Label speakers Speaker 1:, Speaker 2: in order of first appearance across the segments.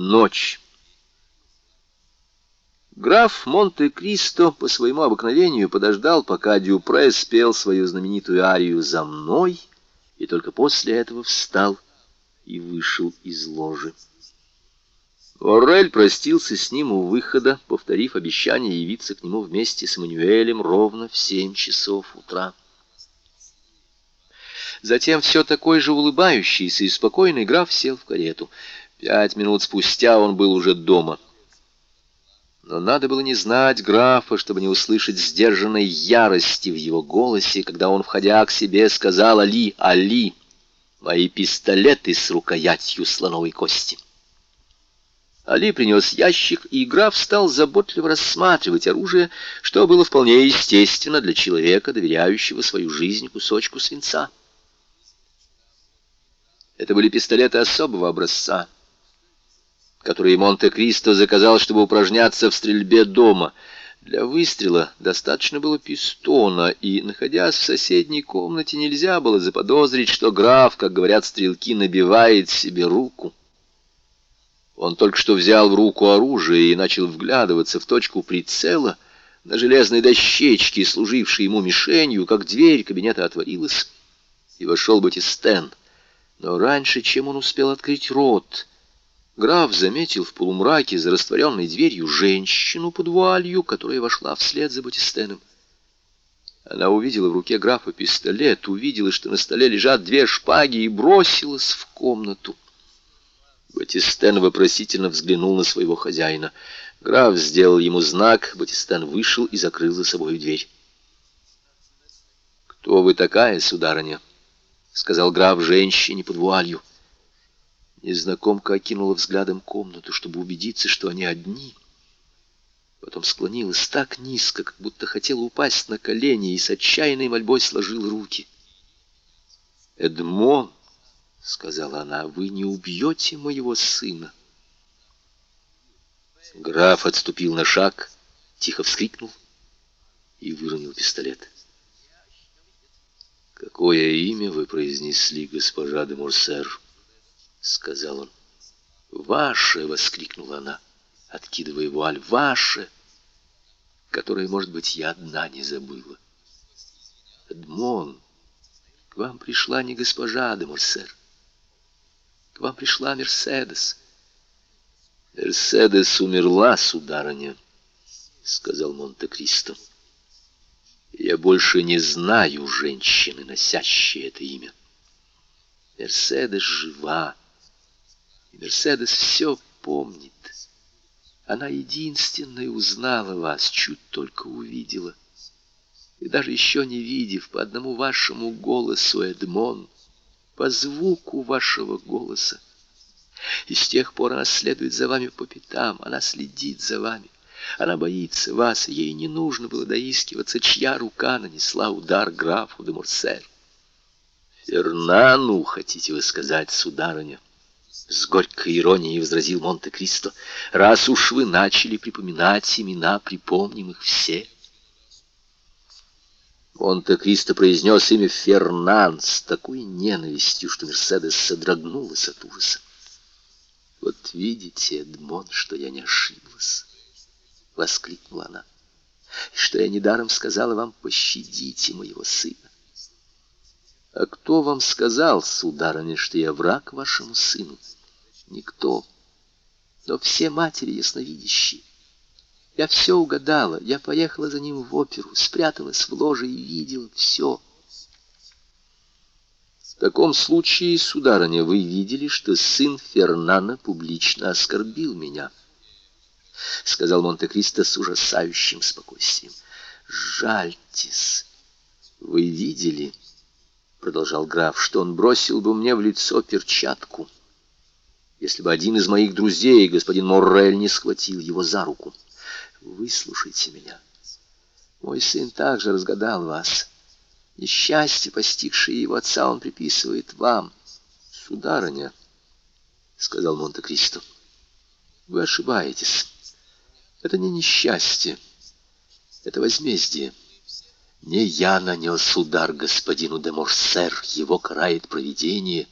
Speaker 1: Ночь. Граф Монте-Кристо по своему обыкновению подождал, пока Дюпре спел свою знаменитую арию «За мной», и только после этого встал и вышел из ложи. Орель простился с ним у выхода, повторив обещание явиться к нему вместе с Мануэлем ровно в семь часов утра. Затем все такой же улыбающийся и спокойный граф сел в карету. Пять минут спустя он был уже дома. Но надо было не знать графа, чтобы не услышать сдержанной ярости в его голосе, когда он, входя к себе, сказал «Али, Али, мои пистолеты с рукоятью слоновой кости». Али принес ящик, и граф стал заботливо рассматривать оружие, что было вполне естественно для человека, доверяющего свою жизнь кусочку свинца. Это были пистолеты особого образца, которые Монте-Кристо заказал, чтобы упражняться в стрельбе дома. Для выстрела достаточно было пистона, и, находясь в соседней комнате, нельзя было заподозрить, что граф, как говорят стрелки, набивает себе руку. Он только что взял в руку оружие и начал вглядываться в точку прицела на железной дощечке, служившей ему мишенью, как дверь кабинета отворилась, и вошел Батистен. Но раньше, чем он успел открыть рот, граф заметил в полумраке за растворенной дверью женщину под вуалью, которая вошла вслед за Батистеном. Она увидела в руке графа пистолет, увидела, что на столе лежат две шпаги, и бросилась в комнату. Батистен вопросительно взглянул на своего хозяина. Граф сделал ему знак, Батистен вышел и закрыл за собой дверь. «Кто вы такая, сударыня?» — сказал граф женщине под вуалью. Незнакомка окинула взглядом комнату, чтобы убедиться, что они одни. Потом склонилась так низко, как будто хотела упасть на колени, и с отчаянной мольбой сложила руки. «Эдмон!» — сказала она, — вы не убьете моего сына. Граф отступил на шаг, тихо вскрикнул и выронил пистолет. «Какое имя вы произнесли, госпожа де Морсер?» — сказал он. «Ваше!» — воскликнула она, откидывая вуаль. «Ваше!» которое, может быть, я одна не забыла. Эдмон, к вам пришла не госпожа де Морсер, к вам пришла Мерседес. Мерседес умерла, сударыня, сказал Монте-Кристо. Я больше не знаю женщины, носящей это имя. Мерседес жива, Мерседес все помнит. Она единственная узнала вас, чуть только увидела. И даже еще не видев по одному вашему голосу, Эдмон, по звуку вашего голоса. И с тех пор она следует за вами по пятам, она следит за вами. Она боится вас, ей не нужно было доискиваться, чья рука нанесла удар графу де Морсер. «Фернану, хотите вы сказать, сударыня?» С горькой иронией возразил Монте-Кристо. «Раз уж вы начали припоминать имена, припомним их все». Монте-Кристо произнес имя Фернан с такой ненавистью, что Мерседес содрогнулась от ужаса. «Вот видите, Эдмон, что я не ошиблась!» — воскликнула она. «И что я недаром сказала вам, пощадите моего сына!» «А кто вам сказал, сударыня, что я враг вашему сыну?» «Никто, но все матери ясновидящие. Я все угадала. Я поехала за ним в оперу, спряталась в ложе и видела все. В таком случае, сударыня, вы видели, что сын Фернана публично оскорбил меня, — сказал Монте-Кристо с ужасающим спокойствием. Жальтесь. Вы видели, — продолжал граф, — что он бросил бы мне в лицо перчатку, если бы один из моих друзей, господин Моррель, не схватил его за руку. — Выслушайте меня. Мой сын также разгадал вас. Несчастье, постигшее его отца, он приписывает вам. Сударыня, — сказал Монте-Кристо, — вы ошибаетесь. Это не несчастье, это возмездие. Не я нанес удар господину де Морсер, его карает провидение,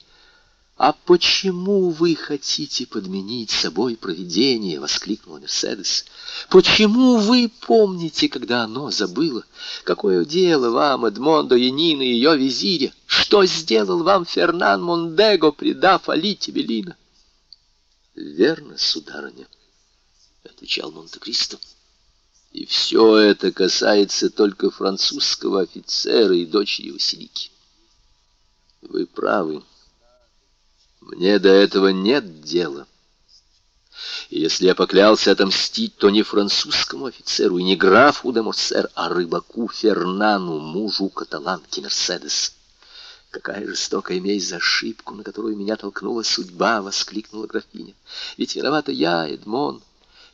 Speaker 1: «А почему вы хотите подменить собой провидение?» — воскликнула Мерседес. «Почему вы помните, когда оно забыло? Какое дело вам, Эдмондо Янин и ее визиря? Что сделал вам Фернан Мондего, предав Алите Белина?» «Верно, сударыня», — отвечал Монте-Кристо. «И все это касается только французского офицера и дочери Василики. Вы правы». Мне до этого нет дела. И если я поклялся отомстить, то не французскому офицеру и не графу де Морсер, а рыбаку Фернану, мужу каталанки Мерседес. «Какая жестокая месть за ошибку, на которую меня толкнула судьба!» — воскликнула графиня. «Ведь виновата я, Эдмон.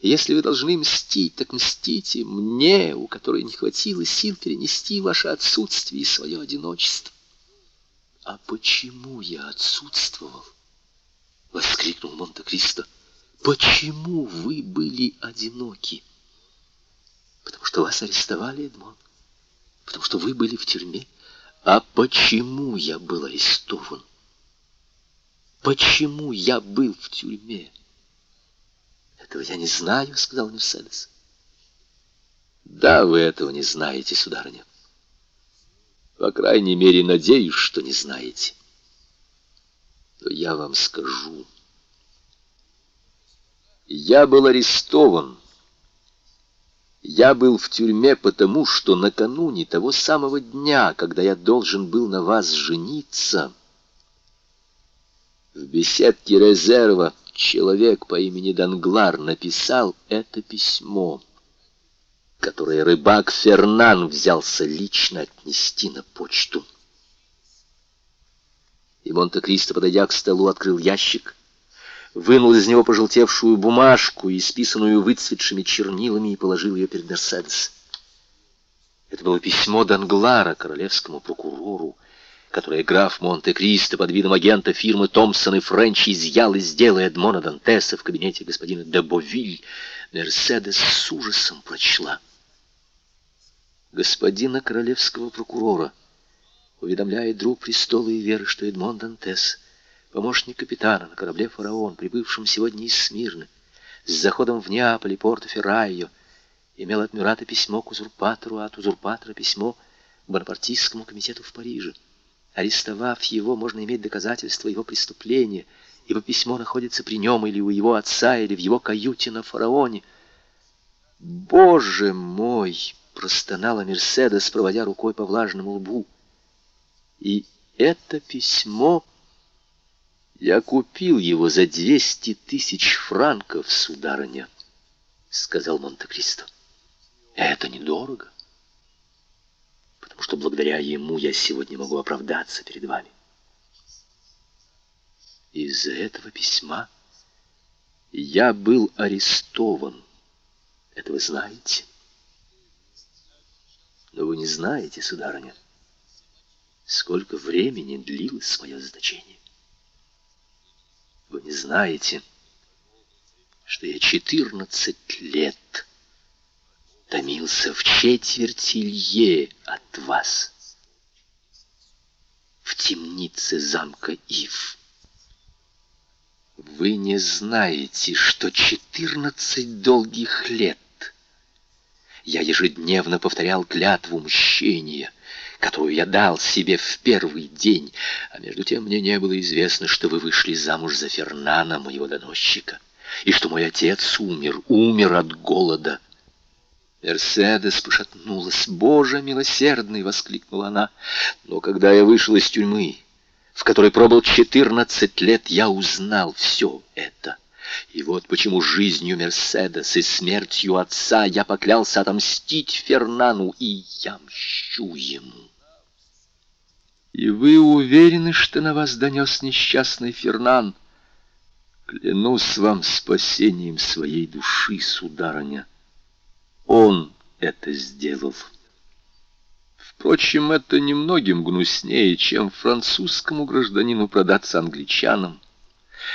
Speaker 1: Если вы должны мстить, так мстите мне, у которой не хватило сил перенести ваше отсутствие и свое одиночество». «А почему я отсутствовал?» — воскликнул Монте-Кристо. «Почему вы были одиноки?» «Потому что вас арестовали, Эдмон. Потому что вы были в тюрьме. А почему я был арестован? Почему я был в тюрьме?» «Этого я не знаю», — сказал Мерседес. «Да, вы этого не знаете, сударыня. По крайней мере, надеюсь, что не знаете» то я вам скажу. Я был арестован. Я был в тюрьме потому, что накануне того самого дня, когда я должен был на вас жениться, в беседке резерва человек по имени Данглар написал это письмо, которое рыбак Фернан взялся лично отнести на почту. И Монте-Кристо, подойдя к столу, открыл ящик, вынул из него пожелтевшую бумажку, исписанную выцветшими чернилами, и положил ее перед Мерседес. Это было письмо Данглара королевскому прокурору, которое граф Монте-Кристо под видом агента фирмы Томпсон и Френч изъял из дела Эдмона Дантеса в кабинете господина де Бовиль. Мерседес с ужасом прочла. Господина королевского прокурора — уведомляет друг престола и веры, что Эдмон Дантес, помощник капитана на корабле «Фараон», прибывшем сегодня из Смирны, с заходом в Неаполь и порто Феррайо, имел от Мюрата письмо к узурпатору, а от узурпатора письмо к Бонапартийскому комитету в Париже. Арестовав его, можно иметь доказательства его преступления, ибо письмо находится при нем или у его отца, или в его каюте на фараоне. «Боже мой!» — простонала Мерседес, проводя рукой по влажному лбу. И это письмо... Я купил его за двести тысяч франков, сударыня, — сказал Монте-Кристо. Это недорого, что благодаря ему я сегодня могу оправдаться перед вами. Из-за этого письма я был арестован. Это вы знаете. Но вы не знаете, сударыня, сколько времени длилось мое заточение. Вы не знаете, что я четырнадцать лет томился в четверти лье от вас, в темнице замка Ив. Вы не знаете, что четырнадцать долгих лет я ежедневно повторял клятву мщения — которую я дал себе в первый день, а между тем мне не было известно, что вы вышли замуж за Фернана, моего доносчика, и что мой отец умер, умер от голода. Мерседес пошатнулась. «Боже милосердный!» — воскликнула она. «Но когда я вышел из тюрьмы, в которой пробыл четырнадцать лет, я узнал все это». И вот почему жизнью Мерседес и смертью отца я поклялся отомстить Фернану, и я мщу ему. И вы уверены, что на вас донес несчастный Фернан? Клянусь вам спасением своей души, сударыня. Он это сделал. Впрочем, это немногим гнуснее, чем французскому гражданину продаться англичанам,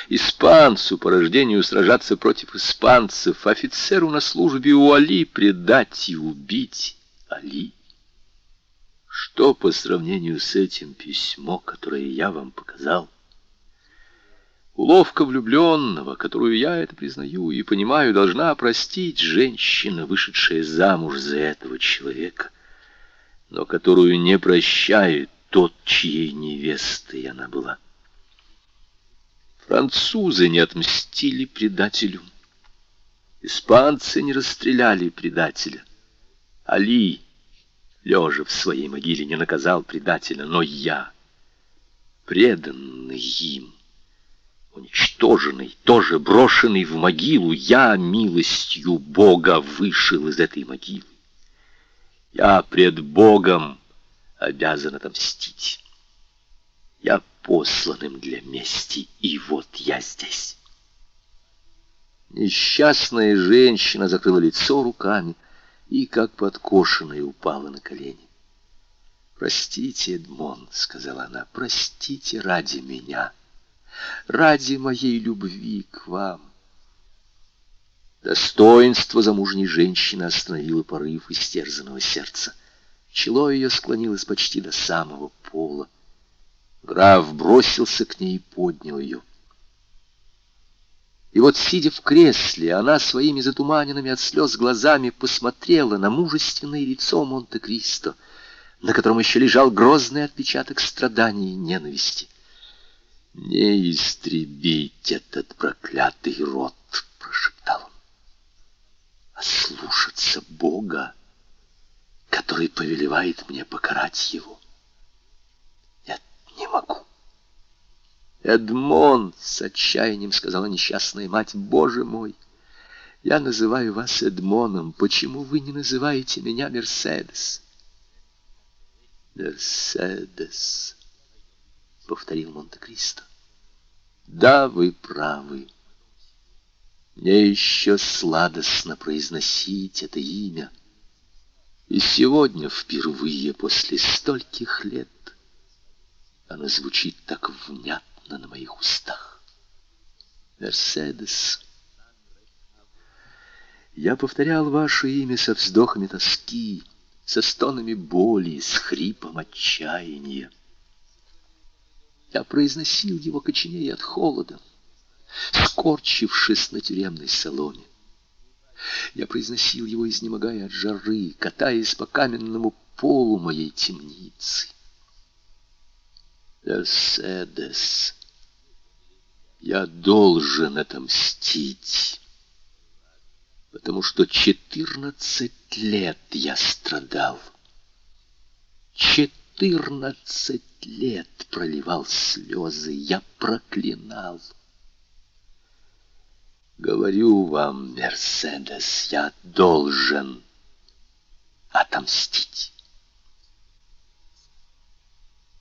Speaker 1: испанцу по рождению сражаться против испанцев, офицеру на службе у Али предать и убить Али. Что по сравнению с этим письмо, которое я вам показал? Уловка влюбленного, которую я это признаю и понимаю, должна простить женщина, вышедшая замуж за этого человека, но которую не прощает тот, чьей невестой она была. Французы не отмстили предателю. Испанцы не расстреляли предателя. Али, лежа в своей могиле, не наказал предателя, но я, преданный им, уничтоженный, тоже брошенный в могилу, я милостью Бога вышел из этой могилы. Я пред Богом обязан отомстить. Я посланным для мести, и вот я здесь. Несчастная женщина закрыла лицо руками и, как подкошенная, упала на колени. «Простите, Эдмон», — сказала она, — «простите ради меня, ради моей любви к вам». Достоинство замужней женщины остановило порыв истерзанного сердца. Чело ее склонилось почти до самого пола. Граф бросился к ней и поднял ее. И вот, сидя в кресле, она своими затуманенными от слез глазами посмотрела на мужественное лицо Монте-Кристо, на котором еще лежал грозный отпечаток страданий и ненависти. «Не истребить этот проклятый род!» — прошептал он. «А слушаться Бога, который повелевает мне покарать его!» не могу. Эдмон, с отчаянием сказала несчастная мать, Боже мой, я называю вас Эдмоном, почему вы не называете меня Мерседес? Мерседес, повторил Монте-Кристо. Да, вы правы. Мне еще сладостно произносить это имя. И сегодня впервые после стольких лет оно звучит так внятно на моих устах. Мерседес. Я повторял ваше имя со вздохами тоски, со стонами боли, с хрипом отчаяния. Я произносил его коченей от холода, скорчившись на тюремной соломе. Я произносил его, изнемогая от жары, катаясь по каменному полу моей темницы. Мерседес, я должен отомстить, потому что четырнадцать лет я страдал. Четырнадцать лет проливал слезы, я проклинал. Говорю вам, Мерседес, я должен отомстить.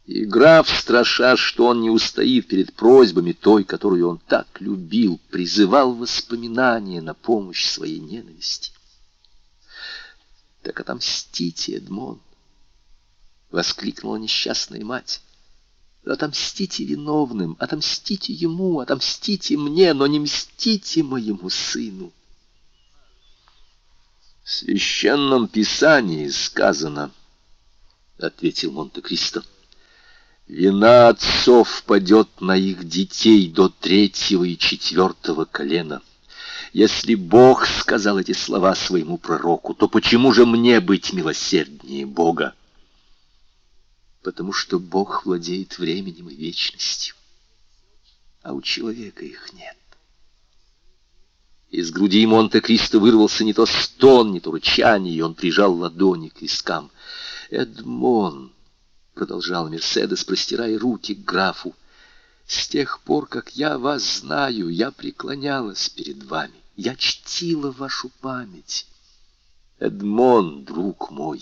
Speaker 1: И граф, страша, что он не устоит перед просьбами той, которую он так любил, призывал воспоминания на помощь своей ненависти. «Так отомстите, Эдмон!» — воскликнула несчастная мать. «Отомстите виновным, отомстите ему, отомстите мне, но не мстите моему сыну!» «В священном писании сказано», — ответил Монте-Кристо, — Вина отцов падет на их детей до третьего и четвертого колена. Если Бог сказал эти слова своему пророку, то почему же мне быть милосерднее Бога? Потому что Бог владеет временем и вечностью, а у человека их нет. Из груди Монте-Кристо вырвался не то стон, не то рычание, и он прижал ладони к вискам. «Эдмон!» продолжал Мерседес, простирая руки к графу. С тех пор, как я вас знаю, я преклонялась перед вами, я чтила вашу память. Эдмон, друг мой,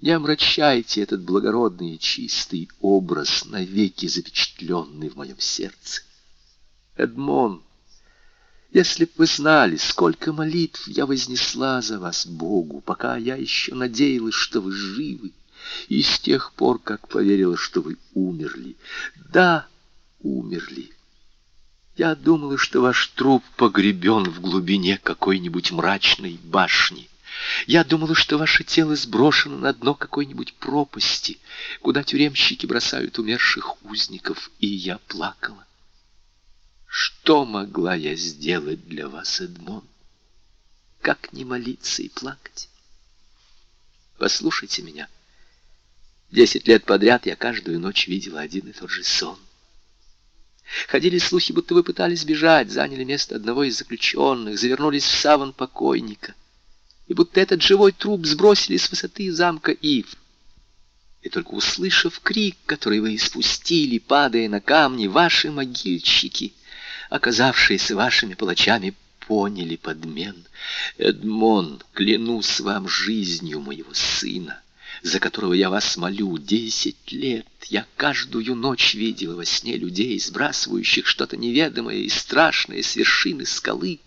Speaker 1: не омрачайте этот благородный и чистый образ, навеки запечатленный в моем сердце. Эдмон, если б вы знали, сколько молитв я вознесла за вас Богу, пока я еще надеялась, что вы живы, и с тех пор, как поверила, что вы умерли. Да, умерли. Я думала, что ваш труп погребен в глубине какой-нибудь мрачной башни. Я думала, что ваше тело сброшено на дно какой-нибудь пропасти, куда тюремщики бросают умерших узников, и я плакала. Что могла я сделать для вас, Эдмон? Как не молиться и плакать? Послушайте меня. Десять лет подряд я каждую ночь видела один и тот же сон. Ходили слухи, будто вы пытались бежать, заняли место одного из заключенных, завернулись в саван покойника, и будто этот живой труп сбросили с высоты замка Ив. И только услышав крик, который вы испустили, падая на камни, ваши могильщики, оказавшиеся вашими палачами, поняли подмен. Эдмон, клянусь вам жизнью моего сына, за которого я вас молю, десять лет я каждую ночь видела во сне людей, сбрасывающих что-то неведомое и страшное с вершины скалы.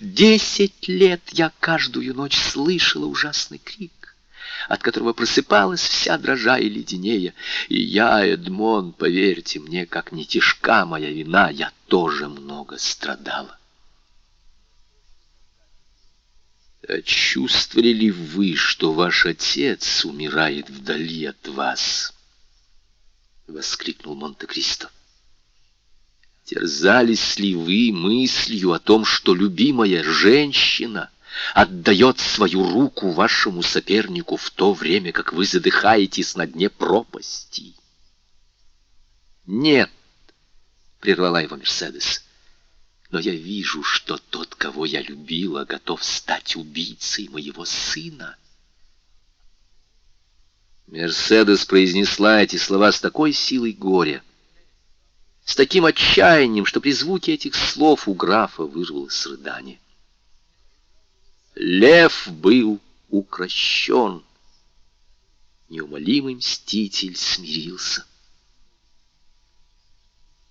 Speaker 1: Десять лет я каждую ночь слышала ужасный крик, от которого просыпалась вся дрожа и леденея. И я, Эдмон, поверьте мне, как не тяжка моя вина, я тоже много страдала. А чувствовали ли вы, что ваш отец умирает вдали от вас? Воскликнул Монте-Кристо. Терзались ли вы мыслью о том, что любимая женщина отдает свою руку вашему сопернику в то время, как вы задыхаетесь на дне пропасти? Нет, прервала его Мерседес но я вижу, что тот, кого я любила, готов стать убийцей моего сына. Мерседес произнесла эти слова с такой силой горя, с таким отчаянием, что при звуке этих слов у графа вырвалось рыдание. Лев был укращен. Неумолимый мститель смирился.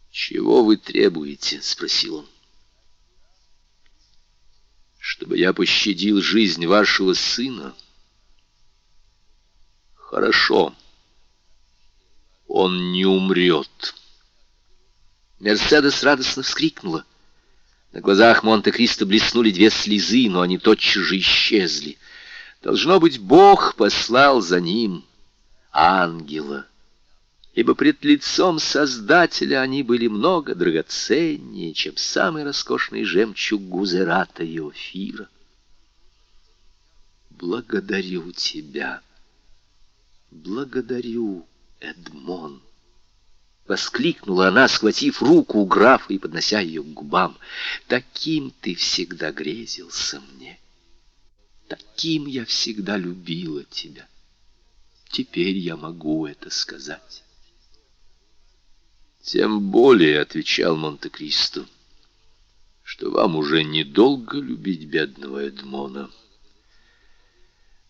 Speaker 1: «Чего вы требуете?» — спросил он чтобы я пощадил жизнь вашего сына? Хорошо. Он не умрет. Мерседес радостно вскрикнула. На глазах Монте-Кристо блеснули две слезы, но они тотчас же исчезли. Должно быть, Бог послал за ним ангела ибо пред лицом Создателя они были много драгоценнее, чем самый роскошный жемчуг Гузерата и Офира. Благодарю тебя, благодарю, Эдмон. Воскликнула она, схватив руку графа и поднося ее к губам. Таким ты всегда грезился мне. Таким я всегда любила тебя. Теперь я могу это сказать. «Тем более», — отвечал Монте-Кристо, — «что вам уже недолго любить бедного Эдмона.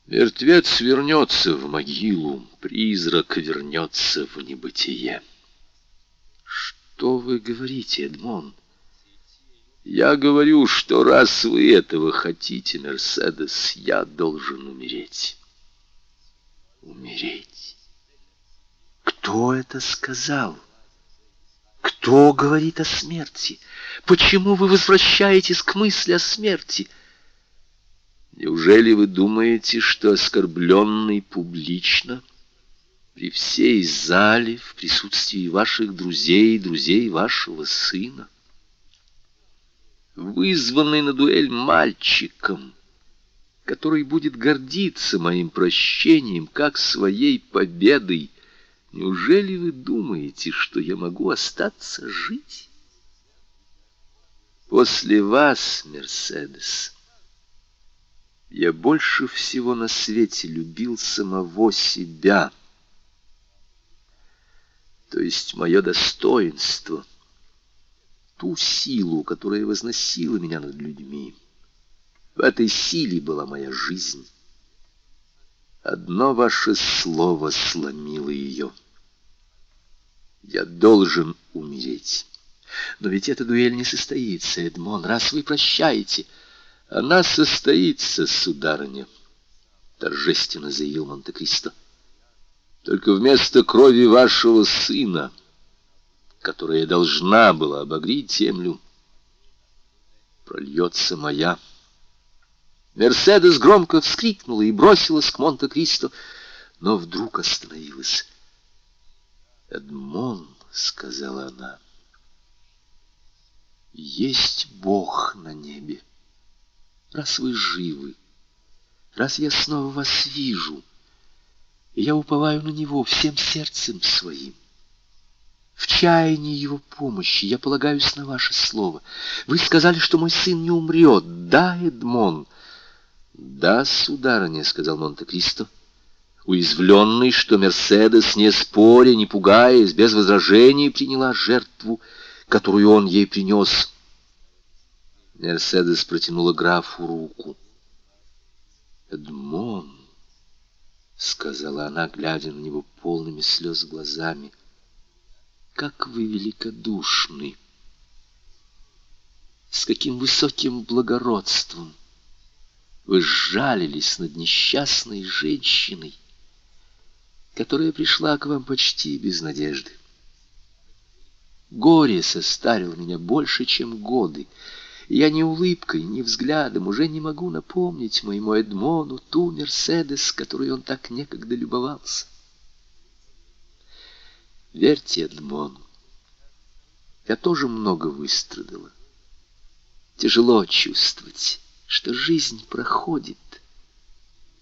Speaker 1: Мертвец вернется в могилу, призрак вернется в небытие». «Что вы говорите, Эдмон?» «Я говорю, что раз вы этого хотите, Мерседес, я должен умереть». «Умереть? Кто это сказал?» Кто говорит о смерти? Почему вы возвращаетесь к мысли о смерти? Неужели вы думаете, что оскорбленный публично, при всей зале, в присутствии ваших друзей и друзей вашего сына, вызванный на дуэль мальчиком, который будет гордиться моим прощением, как своей победой, Неужели вы думаете, что я могу остаться жить? После вас, Мерседес, я больше всего на свете любил самого себя, то есть мое достоинство, ту силу, которая возносила меня над людьми. В этой силе была моя жизнь. Одно ваше слово сломило ее. Я должен умереть. Но ведь эта дуэль не состоится, Эдмон, раз вы прощаете. Она состоится, сударыня, — торжественно заявил Монте-Кристо. Только вместо крови вашего сына, которая должна была обогреть землю, прольется моя. Мерседес громко вскрикнула и бросилась к Монте-Кристо, но вдруг остановилась. «Эдмон», — сказала она,
Speaker 2: Есть Бог на небе. Раз вы живы, раз я снова вас вижу, я уповаю на Него всем сердцем своим. В чаянии Его помощи я полагаюсь на ваше слово. Вы сказали, что мой сын не умрет. Да, Эдмон? Да, сударыня, — сказал Монте-Кристо, уязвленный, что Мерседес, не споря, не пугаясь, без возражений приняла жертву, которую он ей принес. Мерседес протянула графу руку. «Эдмон», — сказала она, глядя на него полными слез глазами, — «как вы великодушны! С каким высоким благородством вы сжалились над несчастной женщиной!» которая пришла к вам почти без надежды. Горе состарило меня больше, чем годы. Я ни улыбкой, ни взглядом уже не могу напомнить моему Эдмону ту Мерседес, которой он так некогда любовался. Верьте, Эдмон, я тоже много выстрадала. Тяжело чувствовать, что жизнь проходит,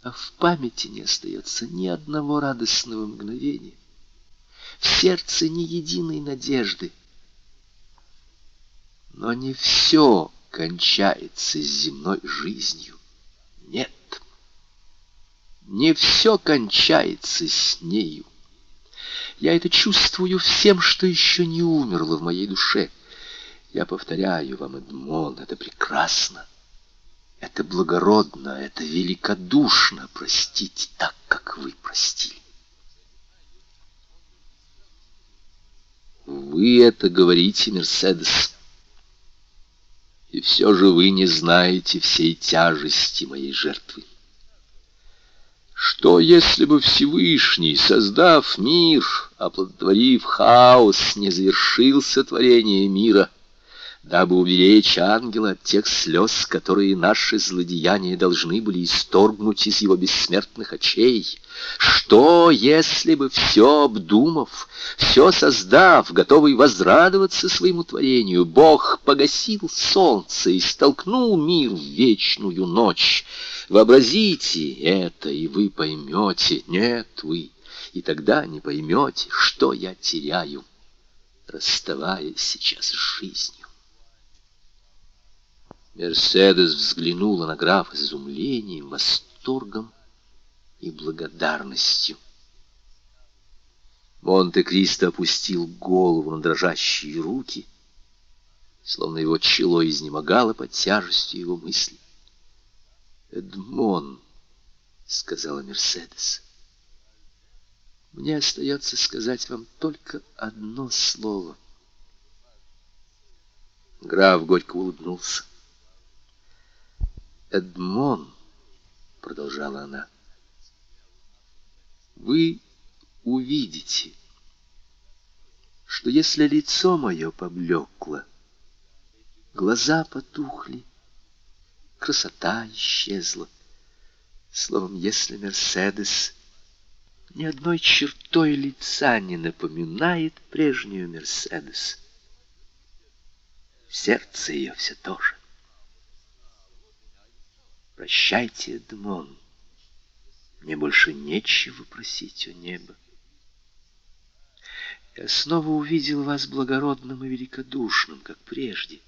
Speaker 2: а в памяти не остается ни одного радостного мгновения, в сердце ни единой надежды. Но не все кончается с земной жизнью. Нет, не все кончается с нею. Я это чувствую всем, что еще не умерло в моей душе. Я повторяю вам, Эдмон, это прекрасно. Это благородно, это великодушно простить так, как вы простили. Вы это говорите, Мерседес. И все же вы не знаете всей тяжести моей жертвы. Что, если бы Всевышний, создав мир, оплодотворив хаос, не завершился творение мира, дабы уберечь ангела от тех слез, которые наши злодеяния должны были исторгнуть из его бессмертных очей. Что, если бы все обдумав, все создав, готовый возрадоваться своему творению, Бог погасил солнце и столкнул мир в вечную ночь? Вообразите это, и вы поймете. Нет, вы, и тогда не поймете, что я теряю, расставаясь сейчас с жизнью. Мерседес взглянула на графа с изумлением, восторгом и благодарностью. Монте-Кристо опустил голову на дрожащие руки, словно его чело изнемогало под тяжестью его мыслей. «Эдмон», — сказала Мерседес, — «мне остается сказать вам только одно слово». Граф горько улыбнулся. Эдмон, — продолжала она, — вы увидите, что если лицо мое поблекло, глаза потухли, красота исчезла, словом, если Мерседес ни одной чертой лица не напоминает прежнюю Мерседес, сердце ее все тоже. Прощайте, Эдмон. Мне больше нечего просить у неба. Я снова увидел вас благородным и великодушным, как прежде.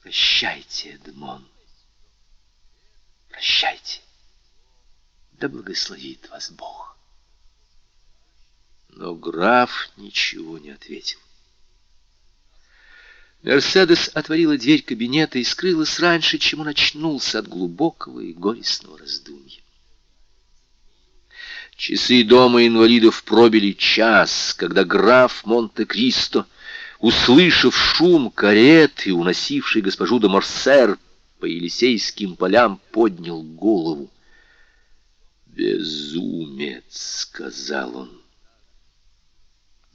Speaker 2: Прощайте, Эдмон. Прощайте. Да благословит вас Бог. Но граф ничего не ответил. Мерседес отворила дверь кабинета и скрылась раньше, чем он очнулся от глубокого и горестного раздумья. Часы дома инвалидов пробили час, когда граф Монте-Кристо, услышав шум кареты, уносившей госпожу де Морсер по Елисейским полям, поднял голову. «Безумец!» — сказал он.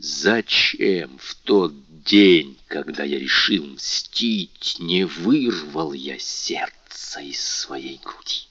Speaker 2: Зачем в тот день, когда я решил мстить, не вырвал я сердце из своей груди?